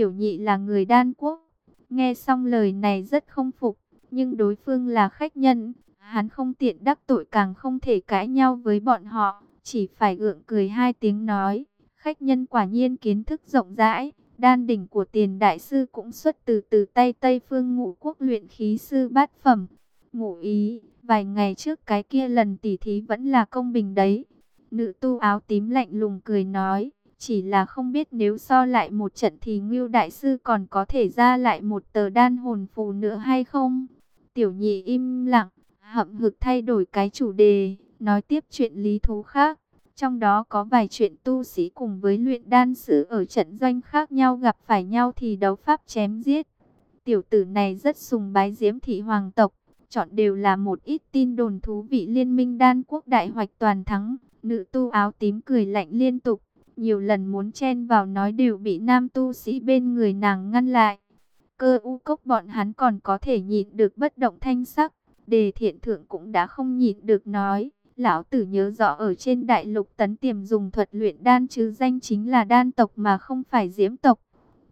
Tiểu nhị là người đan quốc. Nghe xong lời này rất không phục, nhưng đối phương là khách nhân. Hắn không tiện đắc tội càng không thể cãi nhau với bọn họ, chỉ phải gượng cười hai tiếng nói. Khách nhân quả nhiên kiến thức rộng rãi, đan đỉnh của tiền đại sư cũng xuất từ từ tay Tây Phương ngũ quốc luyện khí sư bát phẩm. Ngụ ý, vài ngày trước cái kia lần tỉ thí vẫn là công bình đấy. Nữ tu áo tím lạnh lùng cười nói, chỉ là không biết nếu so lại một trận thì Ngưu Đại Sư còn có thể ra lại một tờ đan hồn phù nữa hay không? Tiểu nhị im lặng, hậm hực thay đổi cái chủ đề, nói tiếp chuyện lý thú khác. Trong đó có vài chuyện tu sĩ cùng với luyện đan sư ở trận doanh khác nhau gặp phải nhau thì đấu pháp chém giết. Tiểu tử này rất sùng bái diễm thị hoàng tộc, chọn đều là một ít tin đồn thú vị liên minh đan quốc đại hoạch toàn thắng. Nữ tu áo tím cười lạnh liên tục, nhiều lần muốn chen vào nói đều bị nam tu sĩ bên người nàng ngăn lại. Cơ u cốc bọn hắn còn có thể nhịn được bất động thanh sắc, đề thiện thượng cũng đã không nhịn được nói. Lão tử nhớ rõ ở trên đại lục tấn tiềm dùng thuật luyện đan chứ danh chính là đan tộc mà không phải diễm tộc.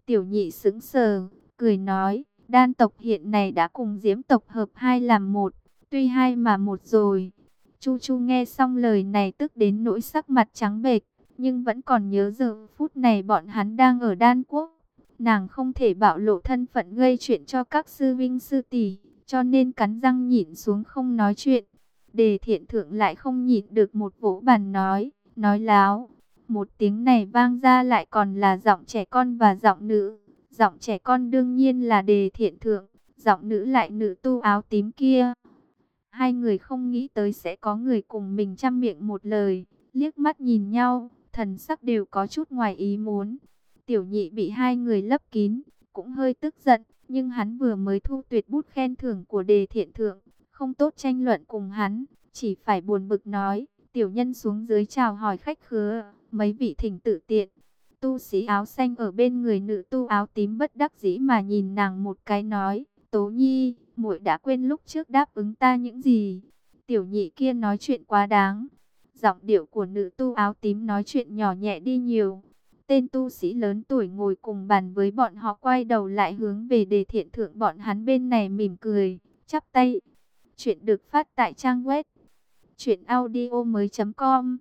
Tiểu nhị sững sờ, cười nói, đan tộc hiện này đã cùng diễm tộc hợp hai làm một, tuy hai mà một rồi. Chu Chu nghe xong lời này tức đến nỗi sắc mặt trắng bệch, nhưng vẫn còn nhớ giờ phút này bọn hắn đang ở đan quốc. Nàng không thể bạo lộ thân phận gây chuyện cho các sư vinh sư tỷ, cho nên cắn răng nhịn xuống không nói chuyện. Đề thiện thượng lại không nhịn được một vỗ bàn nói, nói láo. Một tiếng này vang ra lại còn là giọng trẻ con và giọng nữ. Giọng trẻ con đương nhiên là đề thiện thượng, giọng nữ lại nữ tu áo tím kia. Hai người không nghĩ tới sẽ có người cùng mình chăm miệng một lời, liếc mắt nhìn nhau, thần sắc đều có chút ngoài ý muốn. Tiểu nhị bị hai người lấp kín, cũng hơi tức giận, nhưng hắn vừa mới thu tuyệt bút khen thưởng của đề thiện thượng, không tốt tranh luận cùng hắn, chỉ phải buồn bực nói, tiểu nhân xuống dưới chào hỏi khách khứa, mấy vị thỉnh tự tiện. Tu sĩ áo xanh ở bên người nữ tu áo tím bất đắc dĩ mà nhìn nàng một cái nói, Tố Nhi, muội đã quên lúc trước đáp ứng ta những gì. Tiểu nhị kia nói chuyện quá đáng. Giọng điệu của nữ tu áo tím nói chuyện nhỏ nhẹ đi nhiều. Tên tu sĩ lớn tuổi ngồi cùng bàn với bọn họ quay đầu lại hướng về đề thiện thượng bọn hắn bên này mỉm cười, chắp tay. Chuyện được phát tại trang web truyệnaudiomoi.com.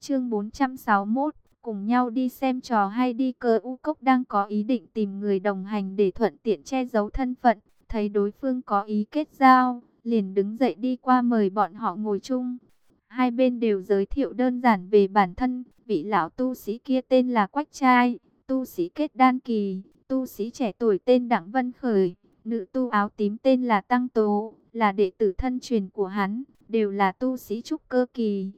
Chương 461, cùng nhau đi xem trò hay đi cơ u cốc đang có ý định tìm người đồng hành để thuận tiện che giấu thân phận, thấy đối phương có ý kết giao, liền đứng dậy đi qua mời bọn họ ngồi chung. Hai bên đều giới thiệu đơn giản về bản thân, vị lão tu sĩ kia tên là Quách Trai, tu sĩ kết đan kỳ, tu sĩ trẻ tuổi tên Đặng Vân Khởi, nữ tu áo tím tên là Tăng Tố, là đệ tử thân truyền của hắn, đều là tu sĩ trúc cơ kỳ.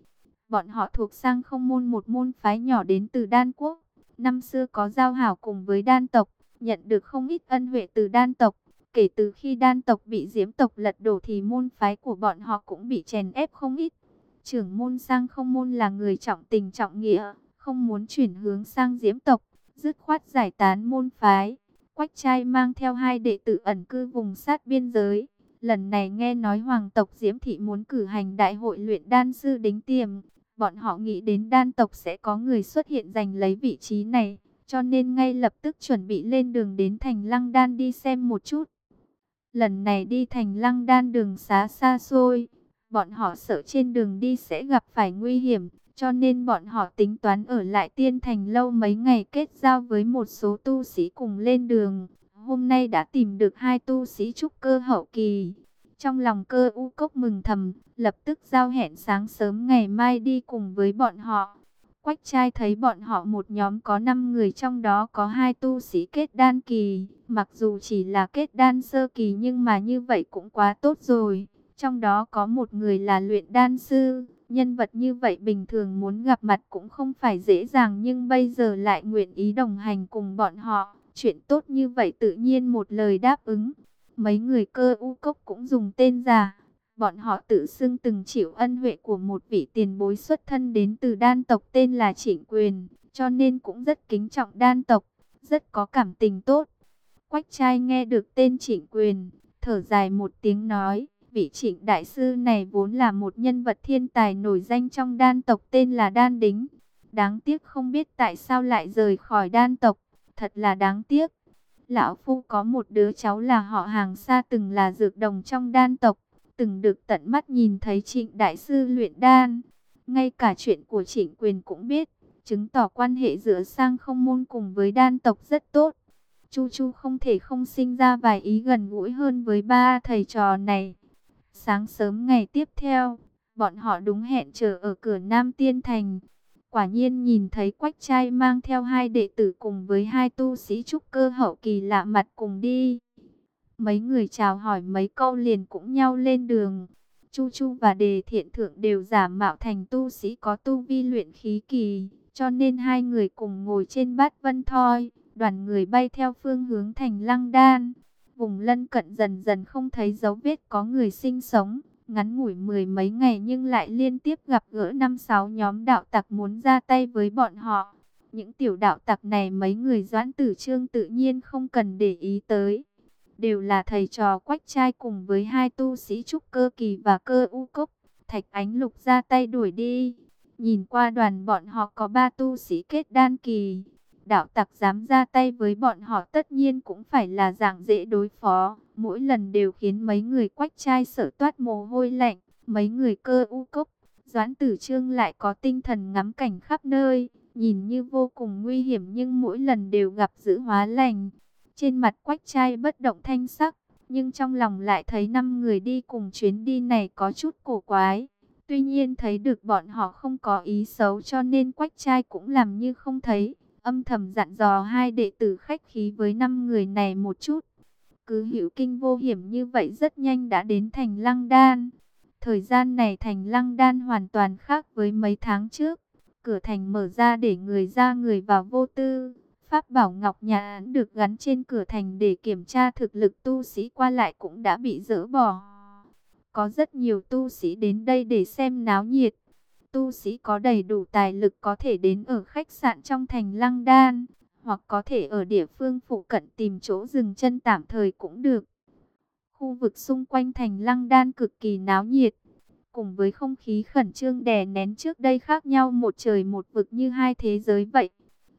Bọn họ thuộc sang không môn một môn phái nhỏ đến từ đan quốc, năm xưa có giao hảo cùng với đan tộc, nhận được không ít ân huệ từ đan tộc. Kể từ khi đan tộc bị diễm tộc lật đổ thì môn phái của bọn họ cũng bị chèn ép không ít. Trưởng môn sang không môn là người trọng tình trọng nghĩa, không muốn chuyển hướng sang diễm tộc, dứt khoát giải tán môn phái. Quách trai mang theo hai đệ tử ẩn cư vùng sát biên giới. Lần này nghe nói hoàng tộc Diễm Thị muốn cử hành đại hội luyện đan sư đính tiềm. Bọn họ nghĩ đến đan tộc sẽ có người xuất hiện giành lấy vị trí này. Cho nên ngay lập tức chuẩn bị lên đường đến thành lăng đan đi xem một chút. Lần này đi thành lăng đan đường xá xa xôi. Bọn họ sợ trên đường đi sẽ gặp phải nguy hiểm. Cho nên bọn họ tính toán ở lại tiên thành lâu mấy ngày kết giao với một số tu sĩ cùng lên đường. Hôm nay đã tìm được hai tu sĩ trúc cơ hậu kỳ. Trong lòng cơ u cốc mừng thầm, lập tức giao hẹn sáng sớm ngày mai đi cùng với bọn họ. Quách trai thấy bọn họ một nhóm có 5 người trong đó có hai tu sĩ kết đan kỳ. Mặc dù chỉ là kết đan sơ kỳ nhưng mà như vậy cũng quá tốt rồi. Trong đó có một người là luyện đan sư. Nhân vật như vậy bình thường muốn gặp mặt cũng không phải dễ dàng nhưng bây giờ lại nguyện ý đồng hành cùng bọn họ. Chuyện tốt như vậy tự nhiên một lời đáp ứng. Mấy người cơ u cốc cũng dùng tên giả. Bọn họ tự xưng từng chịu ân huệ của một vị tiền bối xuất thân đến từ đan tộc tên là Trịnh Quyền. Cho nên cũng rất kính trọng đan tộc, rất có cảm tình tốt. Quách trai nghe được tên Trịnh Quyền, thở dài một tiếng nói. Vị trịnh đại sư này vốn là một nhân vật thiên tài nổi danh trong đan tộc tên là Đan Đính. Đáng tiếc không biết tại sao lại rời khỏi đan tộc thật là đáng tiếc. Lão Phu có một đứa cháu là họ hàng xa từng là dược đồng trong đan tộc, từng được tận mắt nhìn thấy trịnh đại sư luyện đan. Ngay cả chuyện của trịnh quyền cũng biết, chứng tỏ quan hệ giữa sang không môn cùng với đan tộc rất tốt. Chu Chu không thể không sinh ra vài ý gần gũi hơn với ba thầy trò này. Sáng sớm ngày tiếp theo, bọn họ đúng hẹn chờ ở cửa Nam Tiên Thành. Quả nhiên nhìn thấy quách trai mang theo hai đệ tử cùng với hai tu sĩ trúc cơ hậu kỳ lạ mặt cùng đi. Mấy người chào hỏi mấy câu liền cũng nhau lên đường. Chu Chu và Đề Thiện Thượng đều giả mạo thành tu sĩ có tu vi luyện khí kỳ, cho nên hai người cùng ngồi trên bát vân thoi, đoàn người bay theo phương hướng thành Lăng Đan. Vùng lân cận dần dần không thấy dấu vết có người sinh sống, ngắn ngủi mười mấy ngày nhưng lại liên tiếp gặp gỡ năm sáu nhóm đạo tặc muốn ra tay với bọn họ. Những tiểu đạo tặc này mấy người doãn tử trương tự nhiên không cần để ý tới. Đều là thầy trò quách trai cùng với hai tu sĩ trúc cơ kỳ và cơ u cốc. Thạch ánh lục ra tay đuổi đi. Nhìn qua đoàn bọn họ có ba tu sĩ kết đan kỳ. Đạo tặc dám ra tay với bọn họ tất nhiên cũng phải là dạng dễ đối phó mỗi lần đều khiến mấy người quách trai sở toát mồ hôi lạnh, mấy người cơ u cốc. Doãn tử trương lại có tinh thần ngắm cảnh khắp nơi, nhìn như vô cùng nguy hiểm nhưng mỗi lần đều gặp giữ hóa lành. Trên mặt quách trai bất động thanh sắc, nhưng trong lòng lại thấy năm người đi cùng chuyến đi này có chút cổ quái. Tuy nhiên thấy được bọn họ không có ý xấu cho nên quách trai cũng làm như không thấy. Âm thầm dặn dò hai đệ tử khách khí với năm người này một chút. Cứ hữu kinh vô hiểm như vậy rất nhanh đã đến thành Lăng Đan. Thời gian này thành Lăng Đan hoàn toàn khác với mấy tháng trước. Cửa thành mở ra để người ra người vào vô tư. Pháp bảo Ngọc Nhà được gắn trên cửa thành để kiểm tra thực lực tu sĩ qua lại cũng đã bị dỡ bỏ. Có rất nhiều tu sĩ đến đây để xem náo nhiệt. Tu sĩ có đầy đủ tài lực có thể đến ở khách sạn trong thành Lăng Đan hoặc có thể ở địa phương phụ cận tìm chỗ dừng chân tạm thời cũng được. Khu vực xung quanh thành Lăng Đan cực kỳ náo nhiệt, cùng với không khí khẩn trương đè nén trước đây khác nhau một trời một vực như hai thế giới vậy.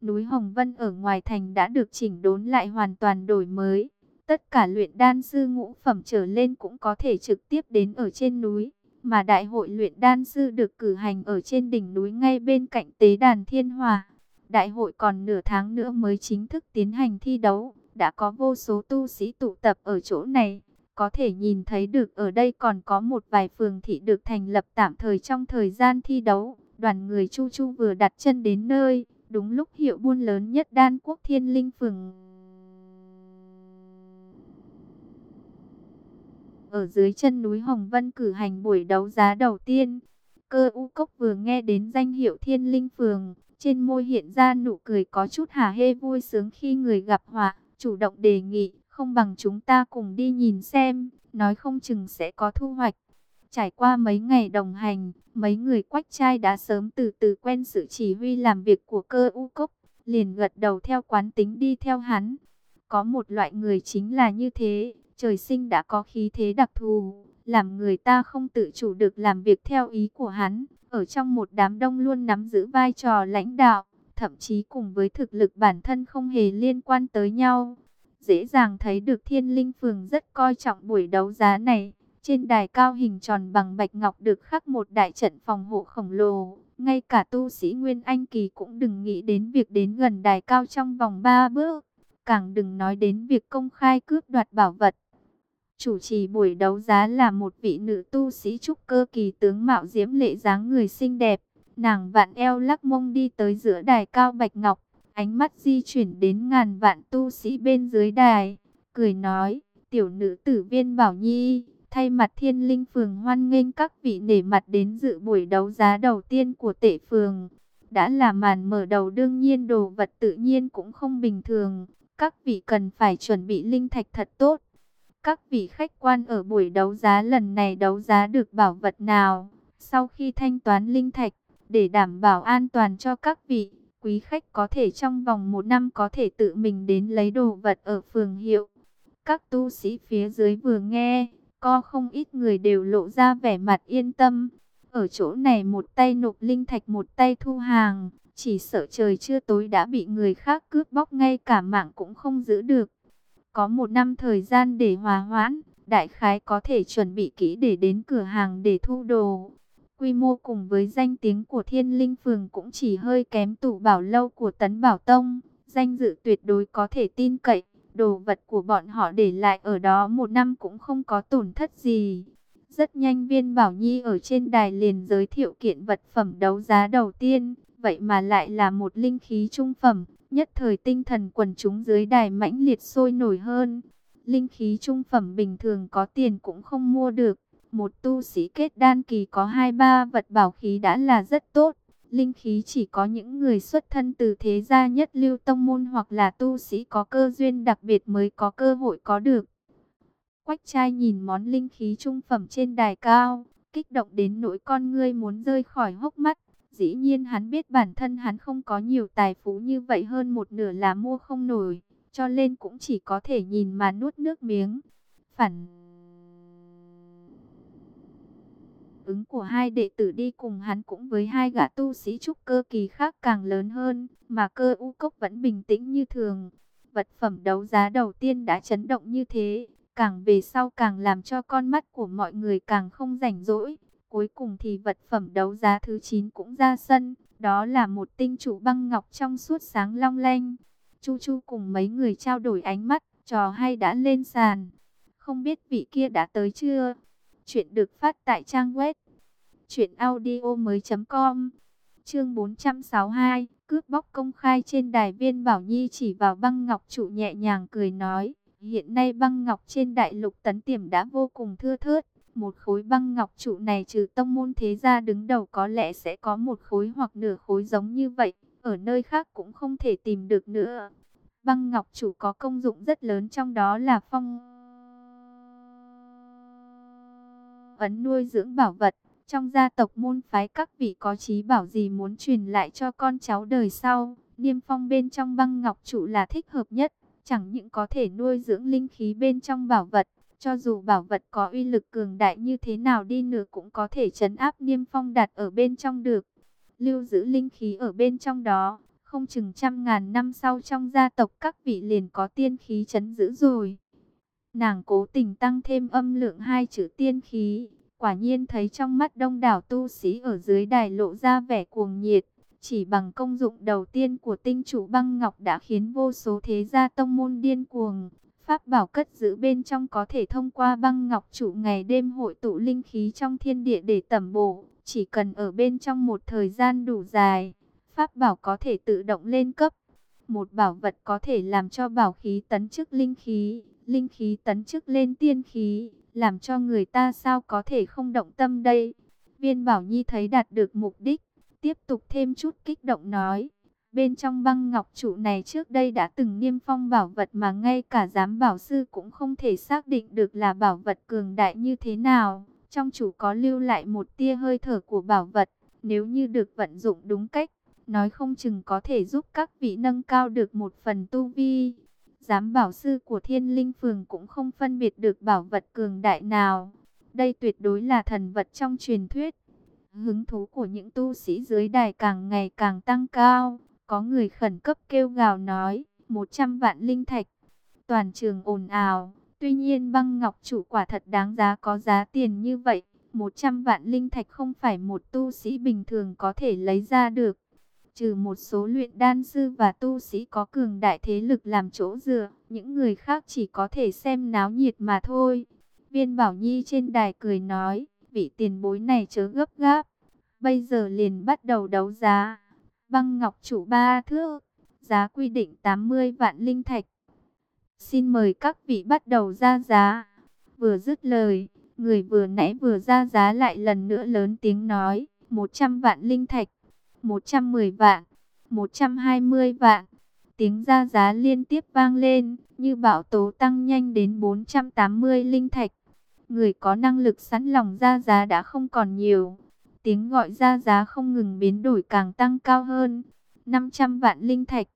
Núi Hồng Vân ở ngoài thành đã được chỉnh đốn lại hoàn toàn đổi mới. Tất cả luyện đan sư ngũ phẩm trở lên cũng có thể trực tiếp đến ở trên núi. Mà đại hội luyện đan sư được cử hành ở trên đỉnh núi ngay bên cạnh tế đàn Thiên Hòa. Đại hội còn nửa tháng nữa mới chính thức tiến hành thi đấu. Đã có vô số tu sĩ tụ tập ở chỗ này. Có thể nhìn thấy được ở đây còn có một vài phường thị được thành lập tạm thời trong thời gian thi đấu. Đoàn người Chu Chu vừa đặt chân đến nơi. Đúng lúc hiệu buôn lớn nhất đan quốc thiên linh phường. Ở dưới chân núi Hồng Vân cử hành buổi đấu giá đầu tiên. Cơ u cốc vừa nghe đến danh hiệu thiên linh phường, trên môi hiện ra nụ cười có chút hả hê vui sướng khi người gặp họa, chủ động đề nghị, không bằng chúng ta cùng đi nhìn xem, nói không chừng sẽ có thu hoạch. Trải qua mấy ngày đồng hành, mấy người quách trai đã sớm từ từ quen sự chỉ huy làm việc của cơ u cốc, liền gật đầu theo quán tính đi theo hắn. Có một loại người chính là như thế, trời sinh đã có khí thế đặc thù, làm người ta không tự chủ được làm việc theo ý của hắn ở trong một đám đông luôn nắm giữ vai trò lãnh đạo, thậm chí cùng với thực lực bản thân không hề liên quan tới nhau. Dễ dàng thấy được thiên linh phường rất coi trọng buổi đấu giá này. Trên đài cao hình tròn bằng bạch ngọc được khắc một đại trận phòng hộ khổng lồ. Ngay cả tu sĩ Nguyên Anh Kỳ cũng đừng nghĩ đến việc đến gần đài cao trong vòng 3 bước. Càng đừng nói đến việc công khai cướp đoạt bảo vật. Chủ trì buổi đấu giá là một vị nữ tu sĩ trúc cơ kỳ tướng mạo diễm lệ dáng người xinh đẹp. Nàng vạn eo lắc mông đi tới giữa đài cao bạch ngọc, ánh mắt di chuyển đến ngàn vạn tu sĩ bên dưới đài, cười nói, tiểu nữ tử viên bảo nhi, thay mặt thiên linh phường hoan nghênh các vị nể mặt đến dự buổi đấu giá đầu tiên của tể phường. Đã là màn mở đầu đương nhiên đồ vật tự nhiên cũng không bình thường, các vị cần phải chuẩn bị linh thạch thật tốt các vị khách quan ở buổi đấu giá lần này đấu giá được bảo vật nào? Sau khi thanh toán linh thạch, để đảm bảo an toàn cho các vị, quý khách có thể trong vòng một năm có thể tự mình đến lấy đồ vật ở phường hiệu. Các tu sĩ phía dưới vừa nghe, có không ít người đều lộ ra vẻ mặt yên tâm. Ở chỗ này một tay nộp linh thạch một tay thu hàng, chỉ sợ trời chưa tối đã bị người khác cướp bóc ngay cả mạng cũng không giữ được có một năm thời gian để hòa hoãn, đại khái có thể chuẩn bị kỹ để đến cửa hàng để thu đồ. Quy mô cùng với danh tiếng của thiên linh phường cũng chỉ hơi kém tủ bảo lâu của tấn bảo tông, danh dự tuyệt đối có thể tin cậy. Đồ vật của bọn họ để lại ở đó một năm cũng không có tổn thất gì. Rất nhanh viên Bảo Nhi ở trên đài liền giới thiệu kiện vật phẩm đấu giá đầu tiên, vậy mà lại là một linh khí trung phẩm, nhất thời tinh thần quần chúng dưới đài mãnh liệt sôi nổi hơn. Linh khí trung phẩm bình thường có tiền cũng không mua được, một tu sĩ kết đan kỳ có hai ba vật bảo khí đã là rất tốt. Linh khí chỉ có những người xuất thân từ thế gia nhất lưu tông môn hoặc là tu sĩ có cơ duyên đặc biệt mới có cơ hội có được. Quách trai nhìn món linh khí trung phẩm trên đài cao, kích động đến nỗi con ngươi muốn rơi khỏi hốc mắt. Dĩ nhiên hắn biết bản thân hắn không có nhiều tài phú như vậy hơn một nửa là mua không nổi, cho nên cũng chỉ có thể nhìn mà nuốt nước miếng. Phản ứng của hai đệ tử đi cùng hắn cũng với hai gã tu sĩ trúc cơ kỳ khác càng lớn hơn, mà cơ u cốc vẫn bình tĩnh như thường. Vật phẩm đấu giá đầu tiên đã chấn động như thế, càng về sau càng làm cho con mắt của mọi người càng không rảnh rỗi. Cuối cùng thì vật phẩm đấu giá thứ 9 cũng ra sân, đó là một tinh trụ băng ngọc trong suốt sáng long lanh. Chu Chu cùng mấy người trao đổi ánh mắt, trò hay đã lên sàn. Không biết vị kia đã tới chưa? Chuyện được phát tại trang web truyệnaudiomoi.com. Chương 462, cướp bóc công khai trên đài viên Bảo Nhi chỉ vào băng ngọc trụ nhẹ nhàng cười nói, hiện nay băng ngọc trên đại lục tấn tiềm đã vô cùng thưa thớt, một khối băng ngọc trụ này trừ tông môn thế gia đứng đầu có lẽ sẽ có một khối hoặc nửa khối giống như vậy, ở nơi khác cũng không thể tìm được nữa. Băng ngọc trụ có công dụng rất lớn trong đó là phong ấn nuôi dưỡng bảo vật. Trong gia tộc môn phái các vị có trí bảo gì muốn truyền lại cho con cháu đời sau, niêm phong bên trong băng ngọc trụ là thích hợp nhất, chẳng những có thể nuôi dưỡng linh khí bên trong bảo vật, cho dù bảo vật có uy lực cường đại như thế nào đi nữa cũng có thể chấn áp niêm phong đặt ở bên trong được. Lưu giữ linh khí ở bên trong đó, không chừng trăm ngàn năm sau trong gia tộc các vị liền có tiên khí chấn giữ rồi. Nàng cố tình tăng thêm âm lượng hai chữ tiên khí, quả nhiên thấy trong mắt đông đảo tu sĩ ở dưới đài lộ ra vẻ cuồng nhiệt. Chỉ bằng công dụng đầu tiên của tinh chủ băng ngọc đã khiến vô số thế gia tông môn điên cuồng. Pháp bảo cất giữ bên trong có thể thông qua băng ngọc trụ ngày đêm hội tụ linh khí trong thiên địa để tẩm bổ. Chỉ cần ở bên trong một thời gian đủ dài, Pháp bảo có thể tự động lên cấp. Một bảo vật có thể làm cho bảo khí tấn chức linh khí, linh khí tấn chức lên tiên khí, làm cho người ta sao có thể không động tâm đây. Viên Bảo Nhi thấy đạt được mục đích, tiếp tục thêm chút kích động nói. Bên trong băng ngọc trụ này trước đây đã từng niêm phong bảo vật mà ngay cả giám bảo sư cũng không thể xác định được là bảo vật cường đại như thế nào. Trong chủ có lưu lại một tia hơi thở của bảo vật, nếu như được vận dụng đúng cách, nói không chừng có thể giúp các vị nâng cao được một phần tu vi. Giám bảo sư của thiên linh phường cũng không phân biệt được bảo vật cường đại nào. Đây tuyệt đối là thần vật trong truyền thuyết. Hứng thú của những tu sĩ dưới đài càng ngày càng tăng cao. Có người khẩn cấp kêu gào nói, 100 vạn linh thạch. Toàn trường ồn ào. Tuy nhiên băng ngọc chủ quả thật đáng giá có giá tiền như vậy. 100 vạn linh thạch không phải một tu sĩ bình thường có thể lấy ra được trừ một số luyện đan sư và tu sĩ có cường đại thế lực làm chỗ dựa, những người khác chỉ có thể xem náo nhiệt mà thôi. Viên Bảo Nhi trên đài cười nói, vị tiền bối này chớ gấp gáp, bây giờ liền bắt đầu đấu giá. Băng ngọc chủ ba thước, giá quy định 80 vạn linh thạch. Xin mời các vị bắt đầu ra giá. Vừa dứt lời, người vừa nãy vừa ra giá lại lần nữa lớn tiếng nói, 100 vạn linh thạch. 110 vạn, 120 vạn. Tiếng ra giá liên tiếp vang lên, như bão tố tăng nhanh đến 480 linh thạch. Người có năng lực sẵn lòng ra giá đã không còn nhiều. Tiếng gọi ra giá không ngừng biến đổi càng tăng cao hơn. 500 vạn linh thạch.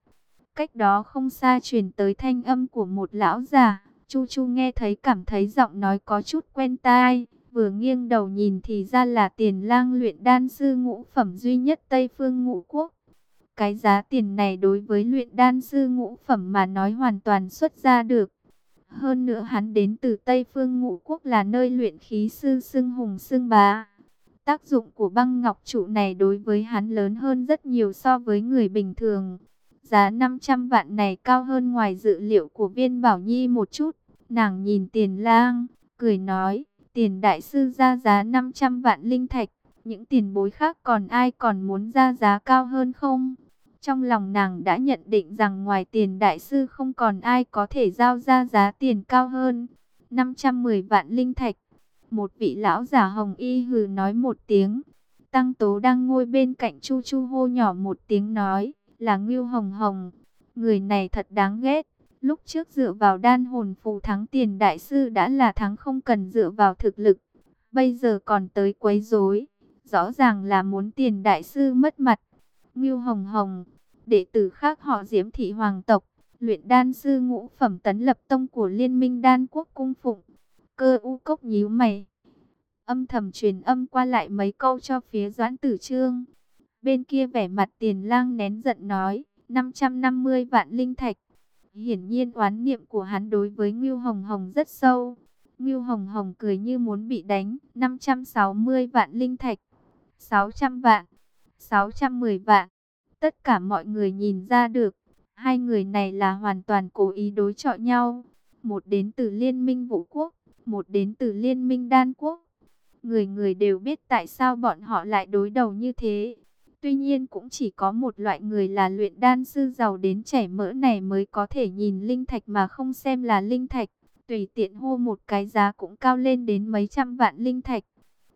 Cách đó không xa truyền tới thanh âm của một lão già. Chu Chu nghe thấy cảm thấy giọng nói có chút quen tai. Vừa nghiêng đầu nhìn thì ra là tiền lang luyện đan sư ngũ phẩm duy nhất Tây Phương ngũ quốc. Cái giá tiền này đối với luyện đan sư ngũ phẩm mà nói hoàn toàn xuất ra được. Hơn nữa hắn đến từ Tây Phương Ngũ Quốc là nơi luyện khí sư xưng hùng xưng bá. Tác dụng của băng ngọc trụ này đối với hắn lớn hơn rất nhiều so với người bình thường. Giá 500 vạn này cao hơn ngoài dự liệu của viên bảo nhi một chút. Nàng nhìn tiền lang, cười nói, tiền đại sư ra giá 500 vạn linh thạch. Những tiền bối khác còn ai còn muốn ra giá cao hơn không? Trong lòng nàng đã nhận định rằng ngoài tiền đại sư không còn ai có thể giao ra giá tiền cao hơn. 510 vạn linh thạch. Một vị lão giả hồng y hừ nói một tiếng. Tăng tố đang ngồi bên cạnh chu chu hô nhỏ một tiếng nói là Ngưu Hồng Hồng. Người này thật đáng ghét. Lúc trước dựa vào đan hồn phù thắng tiền đại sư đã là thắng không cần dựa vào thực lực. Bây giờ còn tới quấy rối. Rõ ràng là muốn tiền đại sư mất mặt. Ngưu Hồng Hồng, đệ tử khác họ Diễm Thị Hoàng tộc, luyện đan sư ngũ phẩm tấn lập tông của Liên minh đan quốc cung phụng. Cơ u cốc nhíu mày. Âm thầm truyền âm qua lại mấy câu cho phía Doãn Tử Trương. Bên kia vẻ mặt tiền lang nén giận nói, 550 vạn linh thạch. Hiển nhiên oán niệm của hắn đối với Ngưu Hồng Hồng rất sâu. Ngưu Hồng Hồng cười như muốn bị đánh, 560 vạn linh thạch, 600 vạn, 610 vạn. Tất cả mọi người nhìn ra được, hai người này là hoàn toàn cố ý đối chọi nhau. Một đến từ Liên minh Vũ Quốc, một đến từ Liên minh Đan Quốc. Người người đều biết tại sao bọn họ lại đối đầu như thế. Tuy nhiên cũng chỉ có một loại người là luyện đan sư giàu đến chảy mỡ này mới có thể nhìn linh thạch mà không xem là linh thạch. Tùy tiện hô một cái giá cũng cao lên đến mấy trăm vạn linh thạch.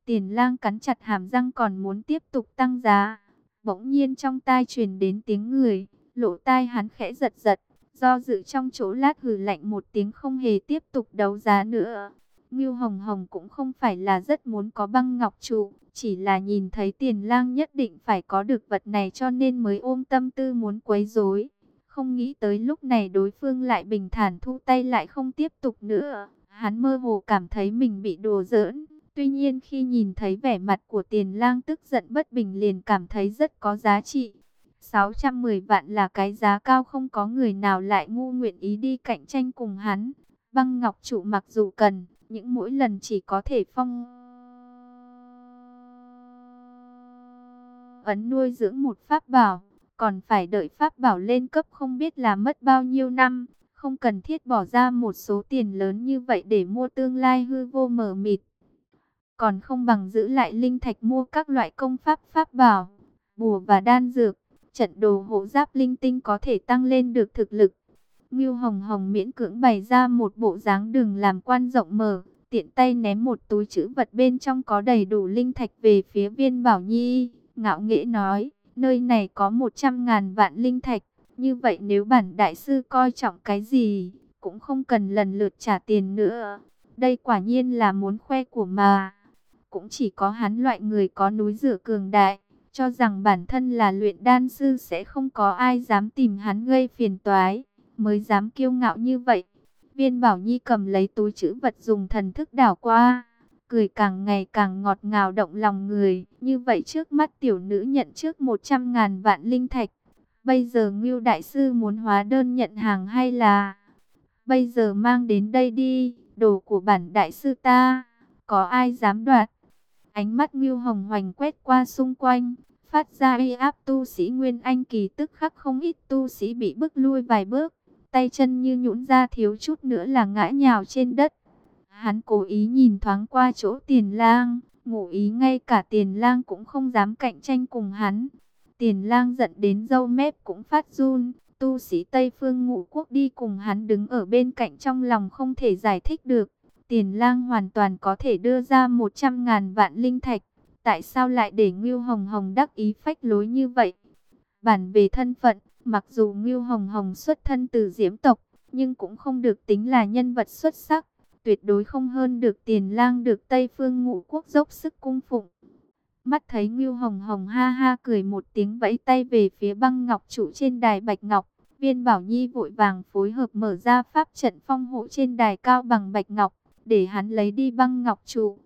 Tiền lang cắn chặt hàm răng còn muốn tiếp tục tăng giá. Bỗng nhiên trong tai truyền đến tiếng người, lỗ tai hắn khẽ giật giật. Do dự trong chỗ lát hừ lạnh một tiếng không hề tiếp tục đấu giá nữa. Ngưu Hồng Hồng cũng không phải là rất muốn có băng ngọc trụ, chỉ là nhìn thấy tiền lang nhất định phải có được vật này cho nên mới ôm tâm tư muốn quấy rối. Không nghĩ tới lúc này đối phương lại bình thản thu tay lại không tiếp tục nữa. Hắn mơ hồ cảm thấy mình bị đùa giỡn. Tuy nhiên khi nhìn thấy vẻ mặt của tiền lang tức giận bất bình liền cảm thấy rất có giá trị. 610 vạn là cái giá cao không có người nào lại ngu nguyện ý đi cạnh tranh cùng hắn. Băng ngọc trụ mặc dù cần, những mỗi lần chỉ có thể phong ấn nuôi dưỡng một pháp bảo, còn phải đợi pháp bảo lên cấp không biết là mất bao nhiêu năm, không cần thiết bỏ ra một số tiền lớn như vậy để mua tương lai hư vô mờ mịt. Còn không bằng giữ lại linh thạch mua các loại công pháp pháp bảo, bùa và đan dược, trận đồ hộ giáp linh tinh có thể tăng lên được thực lực. Ngưu Hồng Hồng miễn cưỡng bày ra một bộ dáng đường làm quan rộng mở, tiện tay ném một túi chữ vật bên trong có đầy đủ linh thạch về phía viên bảo nhi, ngạo nghễ nói, nơi này có 100 ngàn vạn linh thạch, như vậy nếu bản đại sư coi trọng cái gì, cũng không cần lần lượt trả tiền nữa. Đây quả nhiên là muốn khoe của mà. Cũng chỉ có hắn loại người có núi rửa cường đại, cho rằng bản thân là luyện đan sư sẽ không có ai dám tìm hắn gây phiền toái mới dám kiêu ngạo như vậy. Viên Bảo Nhi cầm lấy túi chữ vật dùng thần thức đảo qua, cười càng ngày càng ngọt ngào động lòng người. Như vậy trước mắt tiểu nữ nhận trước 100 ngàn vạn linh thạch. Bây giờ Ngưu Đại Sư muốn hóa đơn nhận hàng hay là... Bây giờ mang đến đây đi, đồ của bản Đại Sư ta, có ai dám đoạt? Ánh mắt Ngưu Hồng Hoành quét qua xung quanh, phát ra uy áp tu sĩ Nguyên Anh kỳ tức khắc không ít tu sĩ bị bước lui vài bước tay chân như nhũn ra thiếu chút nữa là ngã nhào trên đất. Hắn cố ý nhìn thoáng qua chỗ tiền lang, ngụ ý ngay cả tiền lang cũng không dám cạnh tranh cùng hắn. Tiền lang giận đến dâu mép cũng phát run, tu sĩ Tây Phương ngũ quốc đi cùng hắn đứng ở bên cạnh trong lòng không thể giải thích được. Tiền lang hoàn toàn có thể đưa ra 100 ngàn vạn linh thạch, tại sao lại để Ngưu Hồng Hồng đắc ý phách lối như vậy? Bản về thân phận, Mặc dù Ngưu Hồng Hồng xuất thân từ diễm tộc, nhưng cũng không được tính là nhân vật xuất sắc. Tuyệt đối không hơn được tiền lang được Tây Phương ngũ quốc dốc sức cung phụng. Mắt thấy Ngưu Hồng Hồng ha ha cười một tiếng vẫy tay về phía băng ngọc trụ trên đài bạch ngọc. Viên Bảo Nhi vội vàng phối hợp mở ra pháp trận phong hộ trên đài cao bằng bạch ngọc, để hắn lấy đi băng ngọc trụ.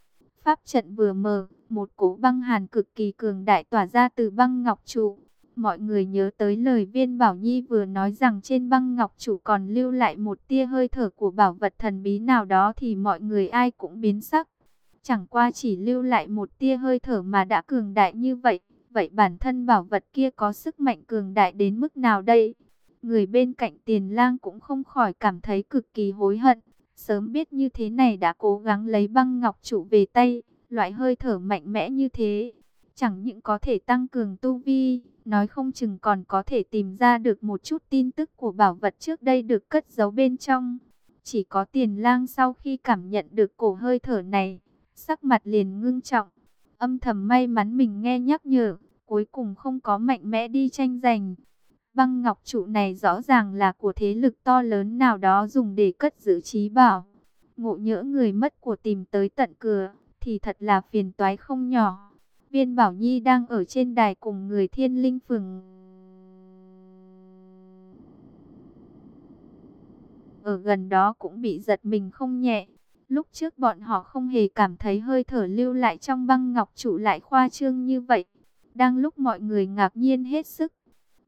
Pháp trận vừa mở, một cỗ băng hàn cực kỳ cường đại tỏa ra từ băng ngọc trụ. Mọi người nhớ tới lời viên Bảo Nhi vừa nói rằng trên băng ngọc trụ còn lưu lại một tia hơi thở của bảo vật thần bí nào đó thì mọi người ai cũng biến sắc. Chẳng qua chỉ lưu lại một tia hơi thở mà đã cường đại như vậy. Vậy bản thân bảo vật kia có sức mạnh cường đại đến mức nào đây? Người bên cạnh tiền lang cũng không khỏi cảm thấy cực kỳ hối hận. Sớm biết như thế này đã cố gắng lấy băng ngọc trụ về tay. Loại hơi thở mạnh mẽ như thế. Chẳng những có thể tăng cường tu vi. Nói không chừng còn có thể tìm ra được một chút tin tức của bảo vật trước đây được cất giấu bên trong. Chỉ có tiền lang sau khi cảm nhận được cổ hơi thở này. Sắc mặt liền ngưng trọng âm thầm may mắn mình nghe nhắc nhở, cuối cùng không có mạnh mẽ đi tranh giành. Băng ngọc trụ này rõ ràng là của thế lực to lớn nào đó dùng để cất giữ trí bảo. Ngộ nhỡ người mất của tìm tới tận cửa, thì thật là phiền toái không nhỏ. Viên Bảo Nhi đang ở trên đài cùng người thiên linh phường. Ở gần đó cũng bị giật mình không nhẹ. Lúc trước bọn họ không hề cảm thấy hơi thở lưu lại trong băng ngọc trụ lại khoa trương như vậy. Đang lúc mọi người ngạc nhiên hết sức,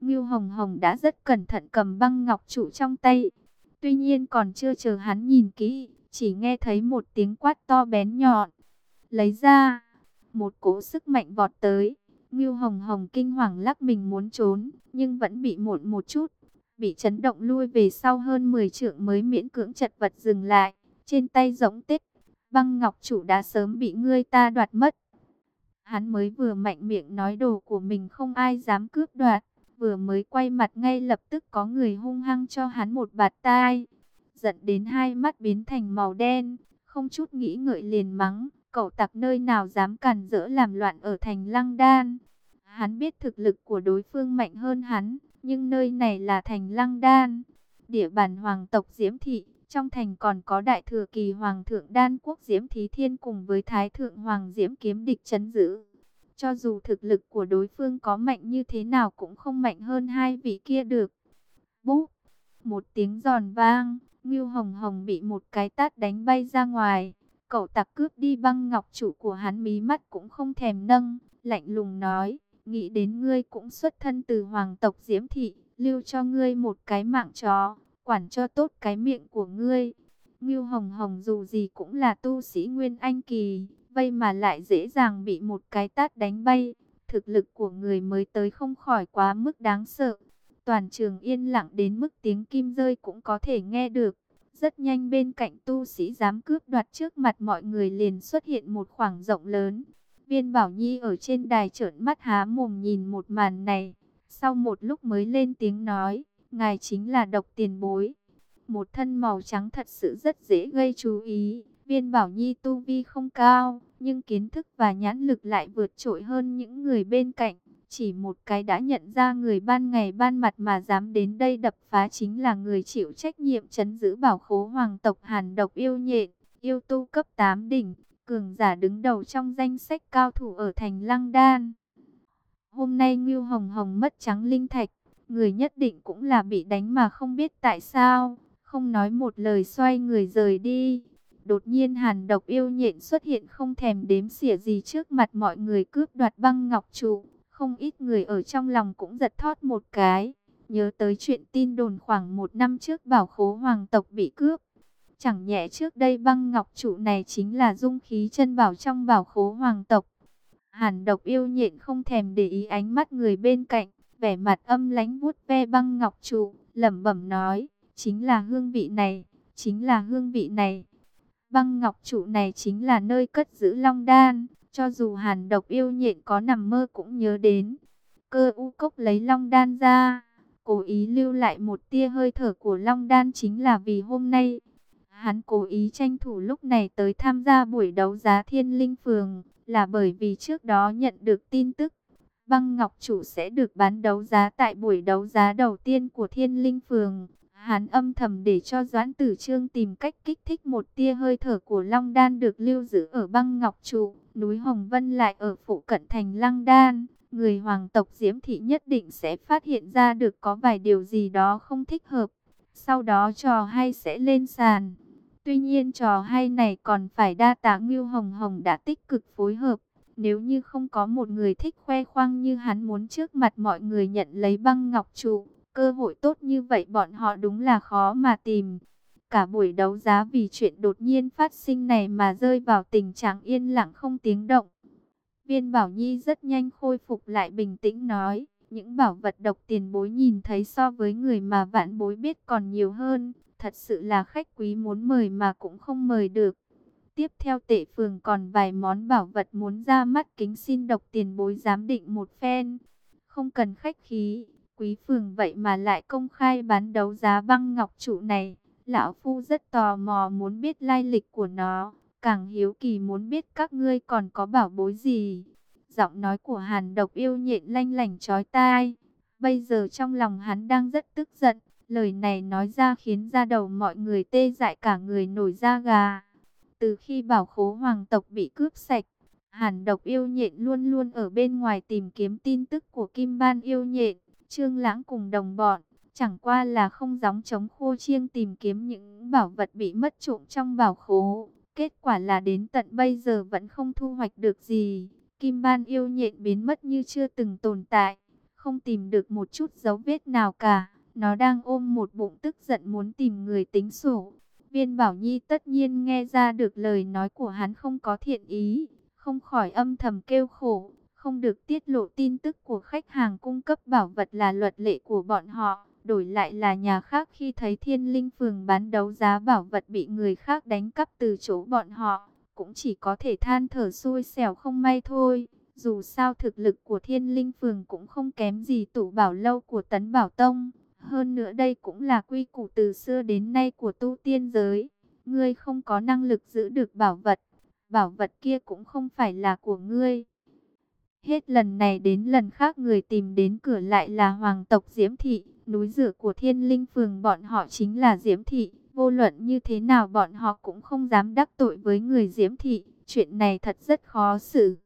Ngưu Hồng Hồng đã rất cẩn thận cầm băng ngọc trụ trong tay. Tuy nhiên còn chưa chờ hắn nhìn kỹ, chỉ nghe thấy một tiếng quát to bén nhọn. Lấy ra, một cỗ sức mạnh vọt tới. Ngưu Hồng Hồng kinh hoàng lắc mình muốn trốn, nhưng vẫn bị muộn một chút. Bị chấn động lui về sau hơn 10 trượng mới miễn cưỡng chật vật dừng lại. Trên tay giống tết, băng ngọc chủ đã sớm bị ngươi ta đoạt mất. Hắn mới vừa mạnh miệng nói đồ của mình không ai dám cướp đoạt. Vừa mới quay mặt ngay lập tức có người hung hăng cho hắn một bạt tai. Giận đến hai mắt biến thành màu đen, không chút nghĩ ngợi liền mắng. Cậu tặc nơi nào dám cản rỡ làm loạn ở thành lăng đan. Hắn biết thực lực của đối phương mạnh hơn hắn, nhưng nơi này là thành lăng đan. Địa bàn hoàng tộc Diễm Thị, trong thành còn có đại thừa kỳ hoàng thượng đan quốc Diễm Thí Thiên cùng với thái thượng hoàng Diễm Kiếm địch chấn giữ. Cho dù thực lực của đối phương có mạnh như thế nào cũng không mạnh hơn hai vị kia được. Búp! Một tiếng giòn vang, Ngưu Hồng Hồng bị một cái tát đánh bay ra ngoài. Cậu tặc cướp đi băng ngọc chủ của hắn mí mắt cũng không thèm nâng, lạnh lùng nói, nghĩ đến ngươi cũng xuất thân từ hoàng tộc Diễm Thị, lưu cho ngươi một cái mạng chó quản cho tốt cái miệng của ngươi. Ngưu Hồng Hồng dù gì cũng là tu sĩ Nguyên Anh Kỳ, vây mà lại dễ dàng bị một cái tát đánh bay. Thực lực của người mới tới không khỏi quá mức đáng sợ. Toàn trường yên lặng đến mức tiếng kim rơi cũng có thể nghe được. Rất nhanh bên cạnh tu sĩ dám cướp đoạt trước mặt mọi người liền xuất hiện một khoảng rộng lớn. Viên Bảo Nhi ở trên đài trợn mắt há mồm nhìn một màn này. Sau một lúc mới lên tiếng nói ngài chính là độc tiền bối. Một thân màu trắng thật sự rất dễ gây chú ý. Viên Bảo Nhi tu vi không cao, nhưng kiến thức và nhãn lực lại vượt trội hơn những người bên cạnh. Chỉ một cái đã nhận ra người ban ngày ban mặt mà dám đến đây đập phá chính là người chịu trách nhiệm chấn giữ bảo khố hoàng tộc Hàn độc yêu nhện, yêu tu cấp 8 đỉnh, cường giả đứng đầu trong danh sách cao thủ ở thành Lăng Đan. Hôm nay Ngưu Hồng Hồng mất trắng linh thạch, người nhất định cũng là bị đánh mà không biết tại sao, không nói một lời xoay người rời đi. Đột nhiên hàn độc yêu nhện xuất hiện không thèm đếm xỉa gì trước mặt mọi người cướp đoạt băng ngọc trụ. Không ít người ở trong lòng cũng giật thót một cái. Nhớ tới chuyện tin đồn khoảng một năm trước bảo khố hoàng tộc bị cướp. Chẳng nhẹ trước đây băng ngọc trụ này chính là dung khí chân bảo trong bảo khố hoàng tộc. Hàn độc yêu nhện không thèm để ý ánh mắt người bên cạnh vẻ mặt âm lánh vuốt ve băng ngọc trụ, lẩm bẩm nói, chính là hương vị này, chính là hương vị này. Băng ngọc trụ này chính là nơi cất giữ long đan, cho dù hàn độc yêu nhện có nằm mơ cũng nhớ đến. Cơ u cốc lấy long đan ra, cố ý lưu lại một tia hơi thở của long đan chính là vì hôm nay. Hắn cố ý tranh thủ lúc này tới tham gia buổi đấu giá thiên linh phường, là bởi vì trước đó nhận được tin tức Băng Ngọc Chủ sẽ được bán đấu giá tại buổi đấu giá đầu tiên của Thiên Linh Phường. Hắn âm thầm để cho Doãn Tử Trương tìm cách kích thích một tia hơi thở của Long Đan được lưu giữ ở băng Ngọc Trụ. Núi Hồng Vân lại ở phụ cận thành Lăng Đan. Người hoàng tộc Diễm Thị nhất định sẽ phát hiện ra được có vài điều gì đó không thích hợp. Sau đó trò hay sẽ lên sàn. Tuy nhiên trò hay này còn phải đa tá Ngưu Hồng Hồng đã tích cực phối hợp. Nếu như không có một người thích khoe khoang như hắn muốn trước mặt mọi người nhận lấy băng ngọc trụ, cơ hội tốt như vậy bọn họ đúng là khó mà tìm. Cả buổi đấu giá vì chuyện đột nhiên phát sinh này mà rơi vào tình trạng yên lặng không tiếng động. Viên Bảo Nhi rất nhanh khôi phục lại bình tĩnh nói, những bảo vật độc tiền bối nhìn thấy so với người mà vạn bối biết còn nhiều hơn, thật sự là khách quý muốn mời mà cũng không mời được. Tiếp theo tệ phường còn vài món bảo vật muốn ra mắt kính xin độc tiền bối giám định một phen. Không cần khách khí, quý phường vậy mà lại công khai bán đấu giá băng ngọc trụ này. Lão Phu rất tò mò muốn biết lai lịch của nó, càng hiếu kỳ muốn biết các ngươi còn có bảo bối gì. Giọng nói của Hàn độc yêu nhện lanh lảnh chói tai. Bây giờ trong lòng hắn đang rất tức giận. Lời này nói ra khiến da đầu mọi người tê dại cả người nổi da gà. Từ khi bảo khố hoàng tộc bị cướp sạch, Hàn độc yêu nhện luôn luôn ở bên ngoài tìm kiếm tin tức của Kim Ban yêu nhện, Trương Lãng cùng đồng bọn. Chẳng qua là không gióng chống khô chiêng tìm kiếm những bảo vật bị mất trộm trong bảo khố. Kết quả là đến tận bây giờ vẫn không thu hoạch được gì. Kim Ban yêu nhện biến mất như chưa từng tồn tại. Không tìm được một chút dấu vết nào cả. Nó đang ôm một bụng tức giận muốn tìm người tính sổ. Viên Bảo Nhi tất nhiên nghe ra được lời nói của hắn không có thiện ý, không khỏi âm thầm kêu khổ, không được tiết lộ tin tức của khách hàng cung cấp bảo vật là luật lệ của bọn họ. Đổi lại là nhà khác khi thấy thiên linh phường bán đấu giá bảo vật bị người khác đánh cắp từ chỗ bọn họ, cũng chỉ có thể than thở xui xẻo không may thôi. Dù sao thực lực của thiên linh phường cũng không kém gì tủ bảo lâu của tấn bảo tông. Hơn nữa đây cũng là quy củ từ xưa đến nay của tu tiên giới. Ngươi không có năng lực giữ được bảo vật. Bảo vật kia cũng không phải là của ngươi. Hết lần này đến lần khác người tìm đến cửa lại là hoàng tộc Diễm Thị. Núi rửa của thiên linh phường bọn họ chính là Diễm Thị. Vô luận như thế nào bọn họ cũng không dám đắc tội với người Diễm Thị. Chuyện này thật rất khó xử.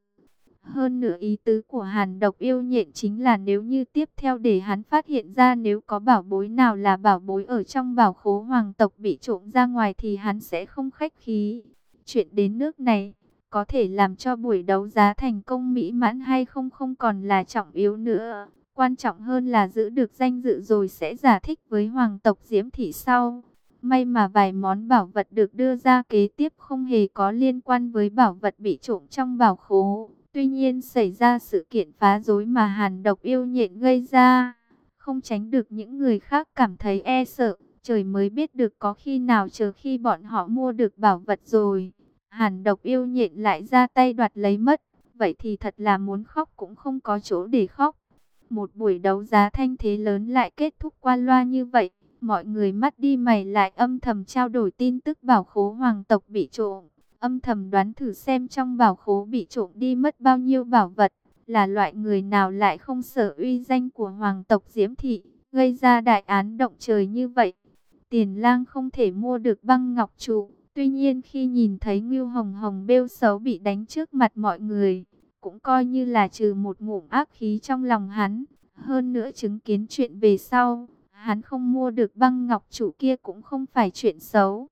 Hơn nữa ý tứ của Hàn độc yêu nhện chính là nếu như tiếp theo để hắn phát hiện ra nếu có bảo bối nào là bảo bối ở trong bảo khố hoàng tộc bị trộm ra ngoài thì hắn sẽ không khách khí. Chuyện đến nước này, có thể làm cho buổi đấu giá thành công mỹ mãn hay không không còn là trọng yếu nữa. Quan trọng hơn là giữ được danh dự rồi sẽ giả thích với hoàng tộc Diễm Thị sau. May mà vài món bảo vật được đưa ra kế tiếp không hề có liên quan với bảo vật bị trộm trong bảo khố. Tuy nhiên xảy ra sự kiện phá rối mà hàn độc yêu nhện gây ra, không tránh được những người khác cảm thấy e sợ, trời mới biết được có khi nào chờ khi bọn họ mua được bảo vật rồi. Hàn độc yêu nhện lại ra tay đoạt lấy mất, vậy thì thật là muốn khóc cũng không có chỗ để khóc. Một buổi đấu giá thanh thế lớn lại kết thúc qua loa như vậy, mọi người mắt đi mày lại âm thầm trao đổi tin tức bảo khố hoàng tộc bị trộm âm thầm đoán thử xem trong bảo khố bị trộm đi mất bao nhiêu bảo vật, là loại người nào lại không sợ uy danh của hoàng tộc Diễm Thị, gây ra đại án động trời như vậy. Tiền lang không thể mua được băng ngọc trụ, tuy nhiên khi nhìn thấy Ngưu Hồng Hồng bêu xấu bị đánh trước mặt mọi người, cũng coi như là trừ một ngụm ác khí trong lòng hắn. Hơn nữa chứng kiến chuyện về sau, hắn không mua được băng ngọc chủ kia cũng không phải chuyện xấu.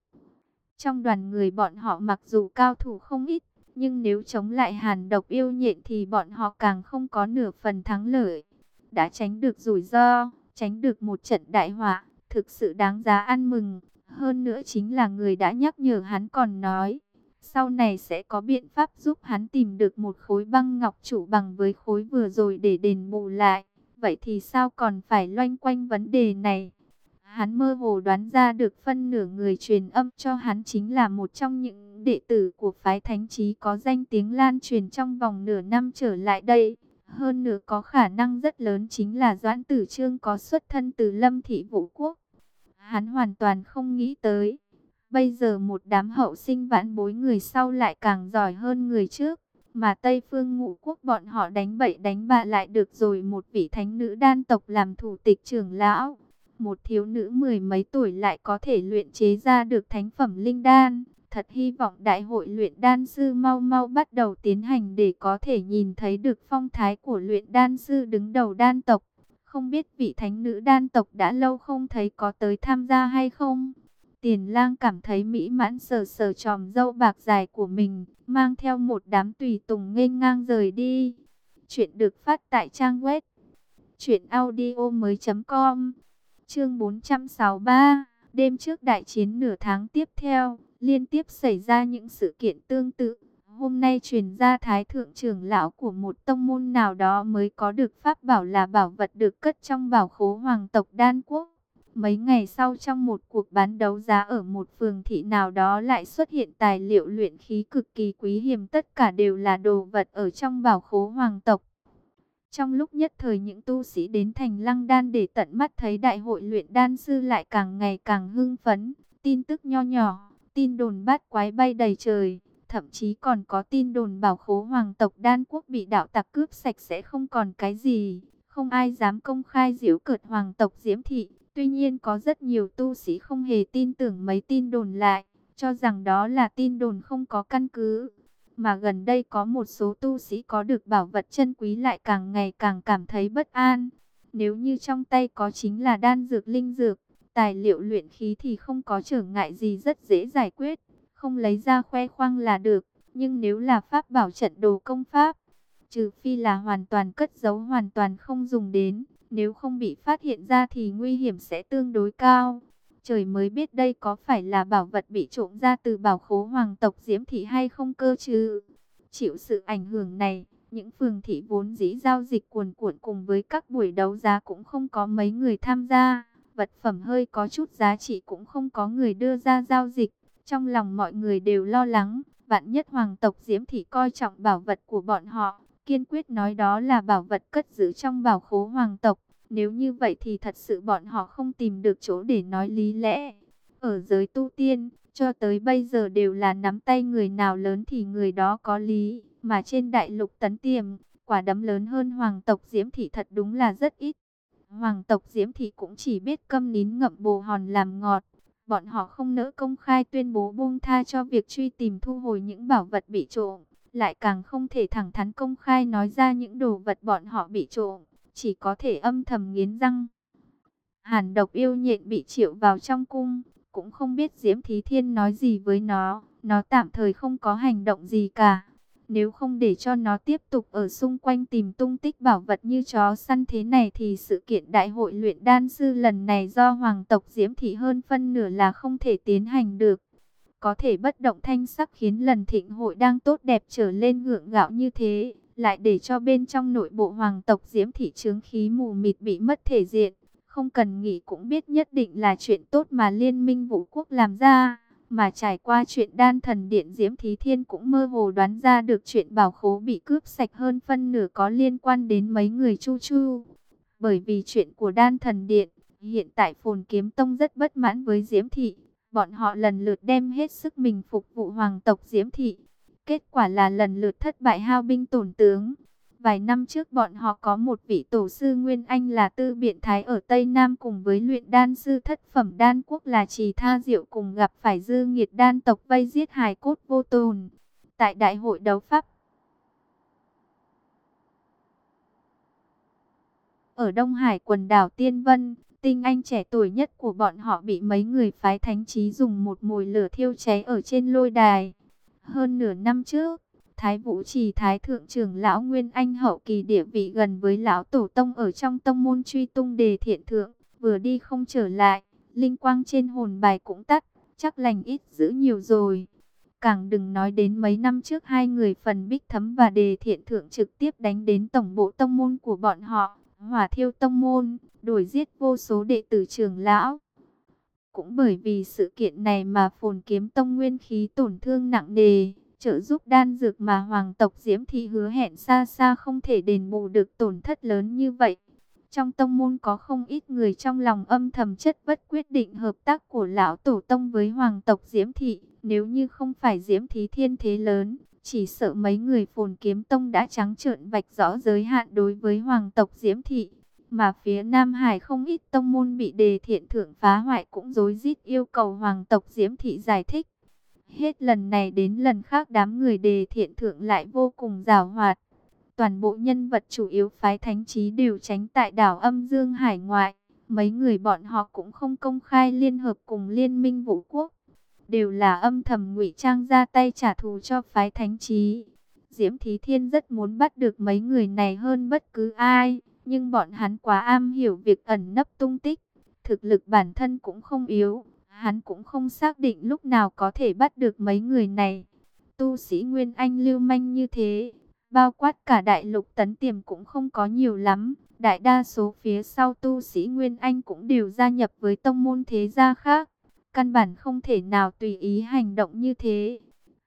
Trong đoàn người bọn họ mặc dù cao thủ không ít, nhưng nếu chống lại hàn độc yêu nhện thì bọn họ càng không có nửa phần thắng lợi. Đã tránh được rủi ro, tránh được một trận đại họa, thực sự đáng giá ăn mừng. Hơn nữa chính là người đã nhắc nhở hắn còn nói, sau này sẽ có biện pháp giúp hắn tìm được một khối băng ngọc chủ bằng với khối vừa rồi để đền bù lại. Vậy thì sao còn phải loanh quanh vấn đề này? Hắn mơ hồ đoán ra được phân nửa người truyền âm cho hắn chính là một trong những đệ tử của phái thánh trí có danh tiếng lan truyền trong vòng nửa năm trở lại đây. Hơn nữa có khả năng rất lớn chính là Doãn Tử Trương có xuất thân từ Lâm Thị Vũ Quốc. Hắn hoàn toàn không nghĩ tới. Bây giờ một đám hậu sinh vãn bối người sau lại càng giỏi hơn người trước. Mà Tây Phương Ngũ Quốc bọn họ đánh bậy đánh bạ lại được rồi một vị thánh nữ đan tộc làm thủ tịch trưởng lão một thiếu nữ mười mấy tuổi lại có thể luyện chế ra được thánh phẩm linh đan. Thật hy vọng đại hội luyện đan sư mau mau bắt đầu tiến hành để có thể nhìn thấy được phong thái của luyện đan sư đứng đầu đan tộc. Không biết vị thánh nữ đan tộc đã lâu không thấy có tới tham gia hay không? Tiền lang cảm thấy mỹ mãn sờ sờ tròm dâu bạc dài của mình, mang theo một đám tùy tùng nghênh ngang rời đi. Chuyện được phát tại trang web truyệnaudiomoi.com. Chương 463, đêm trước đại chiến nửa tháng tiếp theo, liên tiếp xảy ra những sự kiện tương tự. Hôm nay truyền ra thái thượng trưởng lão của một tông môn nào đó mới có được pháp bảo là bảo vật được cất trong bảo khố hoàng tộc Đan Quốc. Mấy ngày sau trong một cuộc bán đấu giá ở một phường thị nào đó lại xuất hiện tài liệu luyện khí cực kỳ quý hiếm tất cả đều là đồ vật ở trong bảo khố hoàng tộc. Trong lúc nhất thời những tu sĩ đến thành lăng đan để tận mắt thấy đại hội luyện đan sư lại càng ngày càng hưng phấn, tin tức nho nhỏ, tin đồn bát quái bay đầy trời, thậm chí còn có tin đồn bảo khố hoàng tộc đan quốc bị đạo tặc cướp sạch sẽ không còn cái gì, không ai dám công khai diễu cợt hoàng tộc diễm thị. Tuy nhiên có rất nhiều tu sĩ không hề tin tưởng mấy tin đồn lại, cho rằng đó là tin đồn không có căn cứ. Mà gần đây có một số tu sĩ có được bảo vật chân quý lại càng ngày càng cảm thấy bất an. Nếu như trong tay có chính là đan dược linh dược, tài liệu luyện khí thì không có trở ngại gì rất dễ giải quyết, không lấy ra khoe khoang là được. Nhưng nếu là pháp bảo trận đồ công pháp, trừ phi là hoàn toàn cất giấu hoàn toàn không dùng đến, nếu không bị phát hiện ra thì nguy hiểm sẽ tương đối cao. Trời mới biết đây có phải là bảo vật bị trộm ra từ bảo khố hoàng tộc Diễm Thị hay không cơ chứ. Chịu sự ảnh hưởng này, những phường thị vốn dĩ giao dịch cuồn cuộn cùng với các buổi đấu giá cũng không có mấy người tham gia. Vật phẩm hơi có chút giá trị cũng không có người đưa ra giao dịch. Trong lòng mọi người đều lo lắng, vạn nhất hoàng tộc Diễm Thị coi trọng bảo vật của bọn họ kiên quyết nói đó là bảo vật cất giữ trong bảo khố hoàng tộc. Nếu như vậy thì thật sự bọn họ không tìm được chỗ để nói lý lẽ. Ở giới tu tiên, cho tới bây giờ đều là nắm tay người nào lớn thì người đó có lý. Mà trên đại lục tấn tiềm, quả đấm lớn hơn hoàng tộc Diễm Thị thật đúng là rất ít. Hoàng tộc Diễm Thị cũng chỉ biết câm nín ngậm bồ hòn làm ngọt. Bọn họ không nỡ công khai tuyên bố buông tha cho việc truy tìm thu hồi những bảo vật bị trộm lại càng không thể thẳng thắn công khai nói ra những đồ vật bọn họ bị trộm, chỉ có thể âm thầm nghiến răng. Hàn độc yêu nhện bị triệu vào trong cung, cũng không biết Diễm Thí Thiên nói gì với nó, nó tạm thời không có hành động gì cả. Nếu không để cho nó tiếp tục ở xung quanh tìm tung tích bảo vật như chó săn thế này thì sự kiện đại hội luyện đan sư lần này do hoàng tộc Diễm Thị hơn phân nửa là không thể tiến hành được có thể bất động thanh sắc khiến lần thịnh hội đang tốt đẹp trở lên ngượng gạo như thế, lại để cho bên trong nội bộ hoàng tộc diễm thị trướng khí mù mịt bị mất thể diện. Không cần nghĩ cũng biết nhất định là chuyện tốt mà liên minh vũ quốc làm ra. Mà trải qua chuyện đan thần điện Diễm Thí Thiên cũng mơ hồ đoán ra được chuyện bảo khố bị cướp sạch hơn phân nửa có liên quan đến mấy người chu chu. Bởi vì chuyện của đan thần điện, hiện tại phồn kiếm tông rất bất mãn với Diễm Thị bọn họ lần lượt đem hết sức mình phục vụ hoàng tộc Diễm Thị. Kết quả là lần lượt thất bại hao binh tổn tướng. Vài năm trước bọn họ có một vị tổ sư Nguyên Anh là Tư Biện Thái ở Tây Nam cùng với luyện đan sư thất phẩm đan quốc là Trì Tha Diệu cùng gặp phải dư nghiệt đan tộc vây giết hài cốt vô tồn. Tại đại hội đấu pháp, ở Đông Hải quần đảo Tiên Vân, Tinh anh trẻ tuổi nhất của bọn họ bị mấy người phái thánh trí dùng một mồi lửa thiêu cháy ở trên lôi đài. Hơn nửa năm trước, Thái Vũ Trì Thái Thượng trưởng Lão Nguyên Anh hậu kỳ địa vị gần với Lão Tổ Tông ở trong tông môn truy tung đề thiện thượng, vừa đi không trở lại, linh quang trên hồn bài cũng tắt, chắc lành ít giữ nhiều rồi. Càng đừng nói đến mấy năm trước hai người phần bích thấm và đề thiện thượng trực tiếp đánh đến tổng bộ tông môn của bọn họ, hỏa thiêu tông môn, đuổi giết vô số đệ tử trưởng lão. Cũng bởi vì sự kiện này mà phồn kiếm tông nguyên khí tổn thương nặng nề, trợ giúp đan dược mà hoàng tộc Diễm Thị hứa hẹn xa xa không thể đền bù được tổn thất lớn như vậy. Trong tông môn có không ít người trong lòng âm thầm chất bất quyết định hợp tác của lão tổ tông với hoàng tộc Diễm Thị. Nếu như không phải Diễm Thí thiên thế lớn, chỉ sợ mấy người phồn kiếm tông đã trắng trợn vạch rõ giới hạn đối với hoàng tộc Diễm Thị. Mà phía Nam Hải không ít tông môn bị đề thiện thượng phá hoại cũng dối rít yêu cầu hoàng tộc Diễm Thị giải thích. Hết lần này đến lần khác đám người đề thiện thượng lại vô cùng rào hoạt. Toàn bộ nhân vật chủ yếu phái thánh trí đều tránh tại đảo âm dương hải ngoại. Mấy người bọn họ cũng không công khai liên hợp cùng liên minh vũ quốc. Đều là âm thầm ngụy trang ra tay trả thù cho phái thánh trí. Diễm Thí Thiên rất muốn bắt được mấy người này hơn bất cứ ai. Nhưng bọn hắn quá am hiểu việc ẩn nấp tung tích. Thực lực bản thân cũng không yếu. Hắn cũng không xác định lúc nào có thể bắt được mấy người này. Tu sĩ Nguyên Anh lưu manh như thế. Bao quát cả đại lục tấn tiềm cũng không có nhiều lắm. Đại đa số phía sau tu sĩ Nguyên Anh cũng đều gia nhập với tông môn thế gia khác. Căn bản không thể nào tùy ý hành động như thế.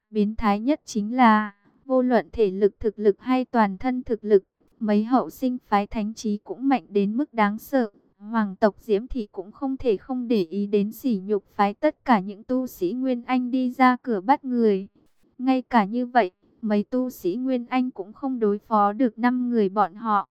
Biến thái nhất chính là, vô luận thể lực thực lực hay toàn thân thực lực, mấy hậu sinh phái thánh trí cũng mạnh đến mức đáng sợ. Hoàng tộc Diễm Thị cũng không thể không để ý đến sỉ nhục phái tất cả những tu sĩ Nguyên Anh đi ra cửa bắt người. Ngay cả như vậy, mấy tu sĩ Nguyên Anh cũng không đối phó được năm người bọn họ.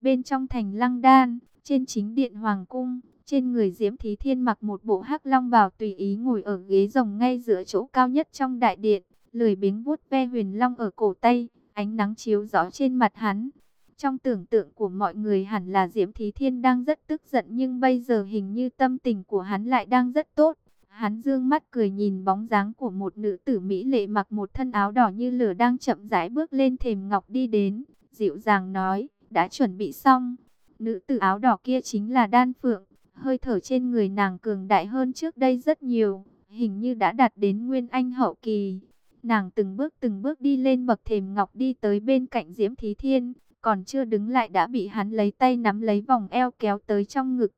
Bên trong thành Lăng Đan, trên chính điện Hoàng Cung, trên người Diễm Thí Thiên mặc một bộ hắc long bào tùy ý ngồi ở ghế rồng ngay giữa chỗ cao nhất trong đại điện, lười biếng vuốt ve huyền long ở cổ tay, ánh nắng chiếu rõ trên mặt hắn. Trong tưởng tượng của mọi người hẳn là Diễm Thí Thiên đang rất tức giận nhưng bây giờ hình như tâm tình của hắn lại đang rất tốt. Hắn dương mắt cười nhìn bóng dáng của một nữ tử Mỹ lệ mặc một thân áo đỏ như lửa đang chậm rãi bước lên thềm ngọc đi đến, dịu dàng nói, đã chuẩn bị xong. Nữ tử áo đỏ kia chính là Đan Phượng, hơi thở trên người nàng cường đại hơn trước đây rất nhiều, hình như đã đạt đến nguyên anh hậu kỳ. Nàng từng bước từng bước đi lên bậc thềm ngọc đi tới bên cạnh Diễm Thí Thiên, còn chưa đứng lại đã bị hắn lấy tay nắm lấy vòng eo kéo tới trong ngực.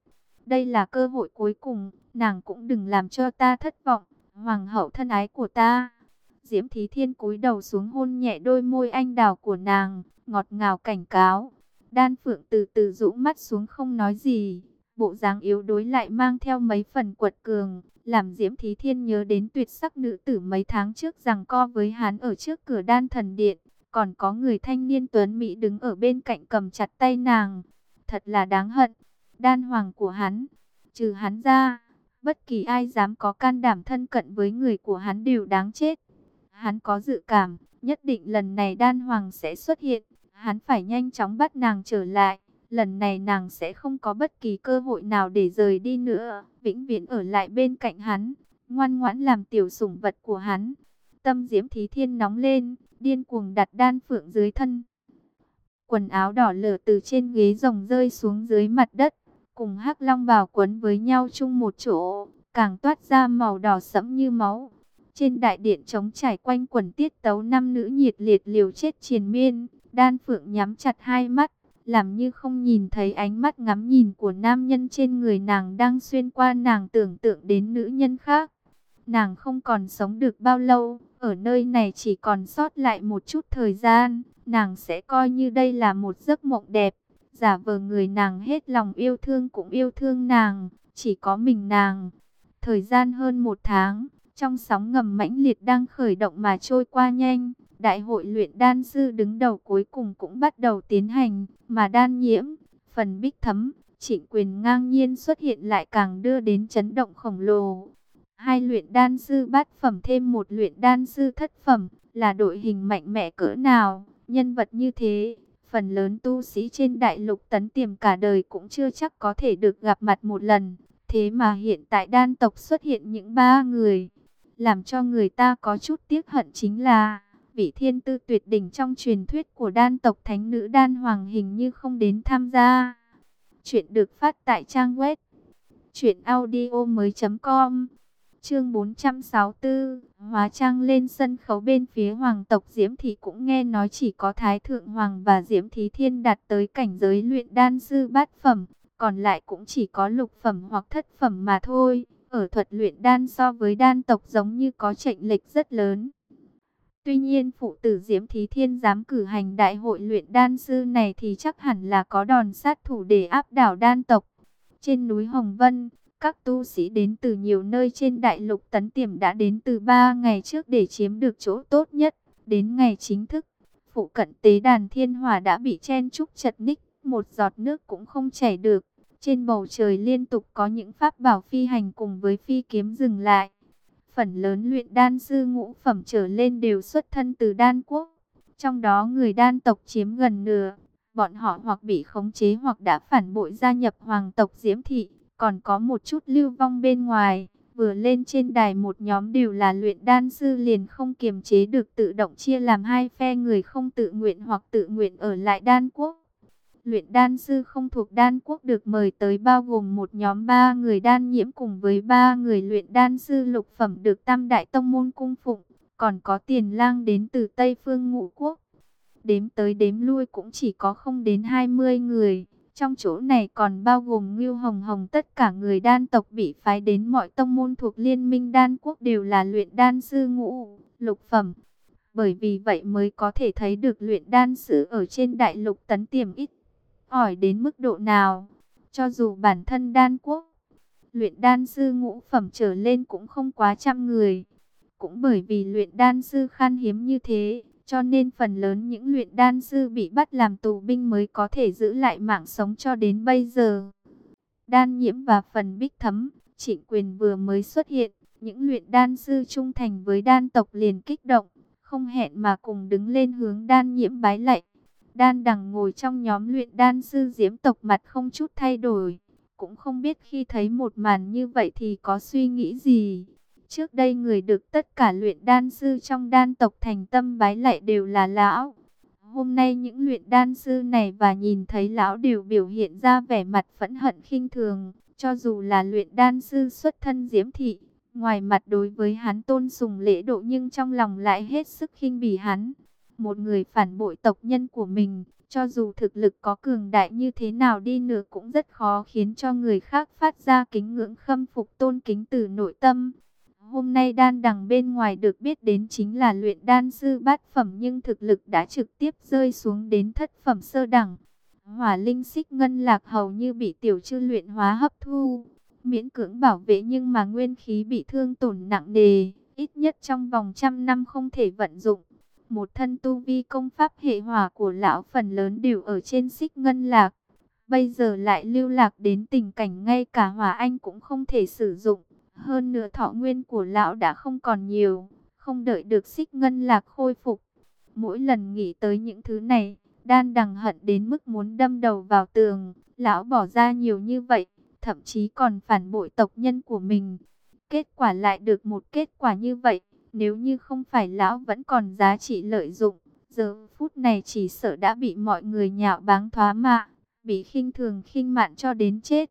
Đây là cơ hội cuối cùng, nàng cũng đừng làm cho ta thất vọng, hoàng hậu thân ái của ta. Diễm Thí Thiên cúi đầu xuống hôn nhẹ đôi môi anh đào của nàng, ngọt ngào cảnh cáo. Đan Phượng từ từ rũ mắt xuống không nói gì, bộ dáng yếu đối lại mang theo mấy phần quật cường, làm Diễm Thí Thiên nhớ đến tuyệt sắc nữ tử mấy tháng trước rằng co với hắn ở trước cửa đan thần điện, còn có người thanh niên tuấn Mỹ đứng ở bên cạnh cầm chặt tay nàng. Thật là đáng hận, đan hoàng của hắn, trừ hắn ra, bất kỳ ai dám có can đảm thân cận với người của hắn đều đáng chết. Hắn có dự cảm, nhất định lần này đan hoàng sẽ xuất hiện, hắn phải nhanh chóng bắt nàng trở lại. Lần này nàng sẽ không có bất kỳ cơ hội nào để rời đi nữa, vĩnh viễn ở lại bên cạnh hắn, ngoan ngoãn làm tiểu sủng vật của hắn. Tâm diễm thí thiên nóng lên, điên cuồng đặt đan phượng dưới thân. Quần áo đỏ lửa từ trên ghế rồng rơi xuống dưới mặt đất, cùng hắc long bào quấn với nhau chung một chỗ, càng toát ra màu đỏ sẫm như máu. Trên đại điện trống trải quanh quần tiết tấu năm nữ nhiệt liệt liều chết triền miên, đan phượng nhắm chặt hai mắt, làm như không nhìn thấy ánh mắt ngắm nhìn của nam nhân trên người nàng đang xuyên qua nàng tưởng tượng đến nữ nhân khác. Nàng không còn sống được bao lâu, ở nơi này chỉ còn sót lại một chút thời gian, nàng sẽ coi như đây là một giấc mộng đẹp. Giả vờ người nàng hết lòng yêu thương cũng yêu thương nàng, chỉ có mình nàng. Thời gian hơn một tháng, trong sóng ngầm mãnh liệt đang khởi động mà trôi qua nhanh, Đại hội luyện đan sư đứng đầu cuối cùng cũng bắt đầu tiến hành, mà đan nhiễm, phần bích thấm, trịnh quyền ngang nhiên xuất hiện lại càng đưa đến chấn động khổng lồ. Hai luyện đan sư bát phẩm thêm một luyện đan sư thất phẩm, là đội hình mạnh mẽ cỡ nào, nhân vật như thế. Phần lớn tu sĩ trên đại lục tấn tiềm cả đời cũng chưa chắc có thể được gặp mặt một lần. Thế mà hiện tại đan tộc xuất hiện những ba người. Làm cho người ta có chút tiếc hận chính là vị thiên tư tuyệt đỉnh trong truyền thuyết của đan tộc thánh nữ đan hoàng hình như không đến tham gia. Chuyện được phát tại trang web truyệnaudiomoi.com. Chương 464, hóa trang lên sân khấu bên phía hoàng tộc Diễm Thị cũng nghe nói chỉ có Thái Thượng Hoàng và Diễm Thí Thiên đạt tới cảnh giới luyện đan sư bát phẩm, còn lại cũng chỉ có lục phẩm hoặc thất phẩm mà thôi. Ở thuật luyện đan so với đan tộc giống như có chênh lệch rất lớn. Tuy nhiên phụ tử Diễm Thí Thiên dám cử hành đại hội luyện đan sư này thì chắc hẳn là có đòn sát thủ để áp đảo đan tộc. Trên núi Hồng Vân, các tu sĩ đến từ nhiều nơi trên đại lục tấn tiềm đã đến từ 3 ngày trước để chiếm được chỗ tốt nhất. Đến ngày chính thức, phụ cận tế đàn thiên hòa đã bị chen trúc chật ních, một giọt nước cũng không chảy được. Trên bầu trời liên tục có những pháp bảo phi hành cùng với phi kiếm dừng lại phần lớn luyện đan sư ngũ phẩm trở lên đều xuất thân từ đan quốc. Trong đó người đan tộc chiếm gần nửa, Bọn họ hoặc bị khống chế hoặc đã phản bội gia nhập hoàng tộc Diễm Thị, còn có một chút lưu vong bên ngoài. Vừa lên trên đài một nhóm đều là luyện đan sư liền không kiềm chế được tự động chia làm hai phe người không tự nguyện hoặc tự nguyện ở lại đan quốc. Luyện đan sư không thuộc đan quốc được mời tới bao gồm một nhóm ba người đan nhiễm cùng với ba người luyện đan sư lục phẩm được tam đại tông môn cung phụng, còn có tiền lang đến từ Tây Phương Ngũ Quốc. Đếm tới đếm lui cũng chỉ có không đến 20 người. Trong chỗ này còn bao gồm Ngưu Hồng Hồng tất cả người đan tộc bị phái đến mọi tông môn thuộc Liên minh đan quốc đều là luyện đan sư ngũ, lục phẩm. Bởi vì vậy mới có thể thấy được luyện đan sư ở trên đại lục tấn tiềm ít ỏi đến mức độ nào. Cho dù bản thân đan quốc, luyện đan sư ngũ phẩm trở lên cũng không quá trăm người. Cũng bởi vì luyện đan sư khan hiếm như thế, cho nên phần lớn những luyện đan sư bị bắt làm tù binh mới có thể giữ lại mạng sống cho đến bây giờ. Đan nhiễm và phần bích thấm, trịnh quyền vừa mới xuất hiện, những luyện đan sư trung thành với đan tộc liền kích động, không hẹn mà cùng đứng lên hướng đan nhiễm bái lạy. Đan đằng ngồi trong nhóm luyện đan sư diễm tộc mặt không chút thay đổi, cũng không biết khi thấy một màn như vậy thì có suy nghĩ gì. Trước đây người được tất cả luyện đan sư trong đan tộc thành tâm bái lạy đều là lão. Hôm nay những luyện đan sư này và nhìn thấy lão đều biểu hiện ra vẻ mặt phẫn hận khinh thường. Cho dù là luyện đan sư xuất thân diễm thị, ngoài mặt đối với hắn tôn sùng lễ độ nhưng trong lòng lại hết sức khinh bỉ hắn. Một người phản bội tộc nhân của mình, cho dù thực lực có cường đại như thế nào đi nữa cũng rất khó khiến cho người khác phát ra kính ngưỡng khâm phục tôn kính từ nội tâm. Hôm nay đan đằng bên ngoài được biết đến chính là luyện đan sư bát phẩm nhưng thực lực đã trực tiếp rơi xuống đến thất phẩm sơ đẳng. Hỏa linh xích ngân lạc hầu như bị tiểu chư luyện hóa hấp thu, miễn cưỡng bảo vệ nhưng mà nguyên khí bị thương tổn nặng nề, ít nhất trong vòng trăm năm không thể vận dụng. Một thân tu vi công pháp hệ hỏa của lão phần lớn đều ở trên xích ngân lạc. Bây giờ lại lưu lạc đến tình cảnh ngay cả hỏa anh cũng không thể sử dụng. Hơn nữa thọ nguyên của lão đã không còn nhiều, không đợi được xích ngân lạc khôi phục. Mỗi lần nghĩ tới những thứ này, đan đằng hận đến mức muốn đâm đầu vào tường. Lão bỏ ra nhiều như vậy, thậm chí còn phản bội tộc nhân của mình. Kết quả lại được một kết quả như vậy, nếu như không phải lão vẫn còn giá trị lợi dụng, giờ phút này chỉ sợ đã bị mọi người nhạo báng thoá mạ, bị khinh thường khinh mạn cho đến chết.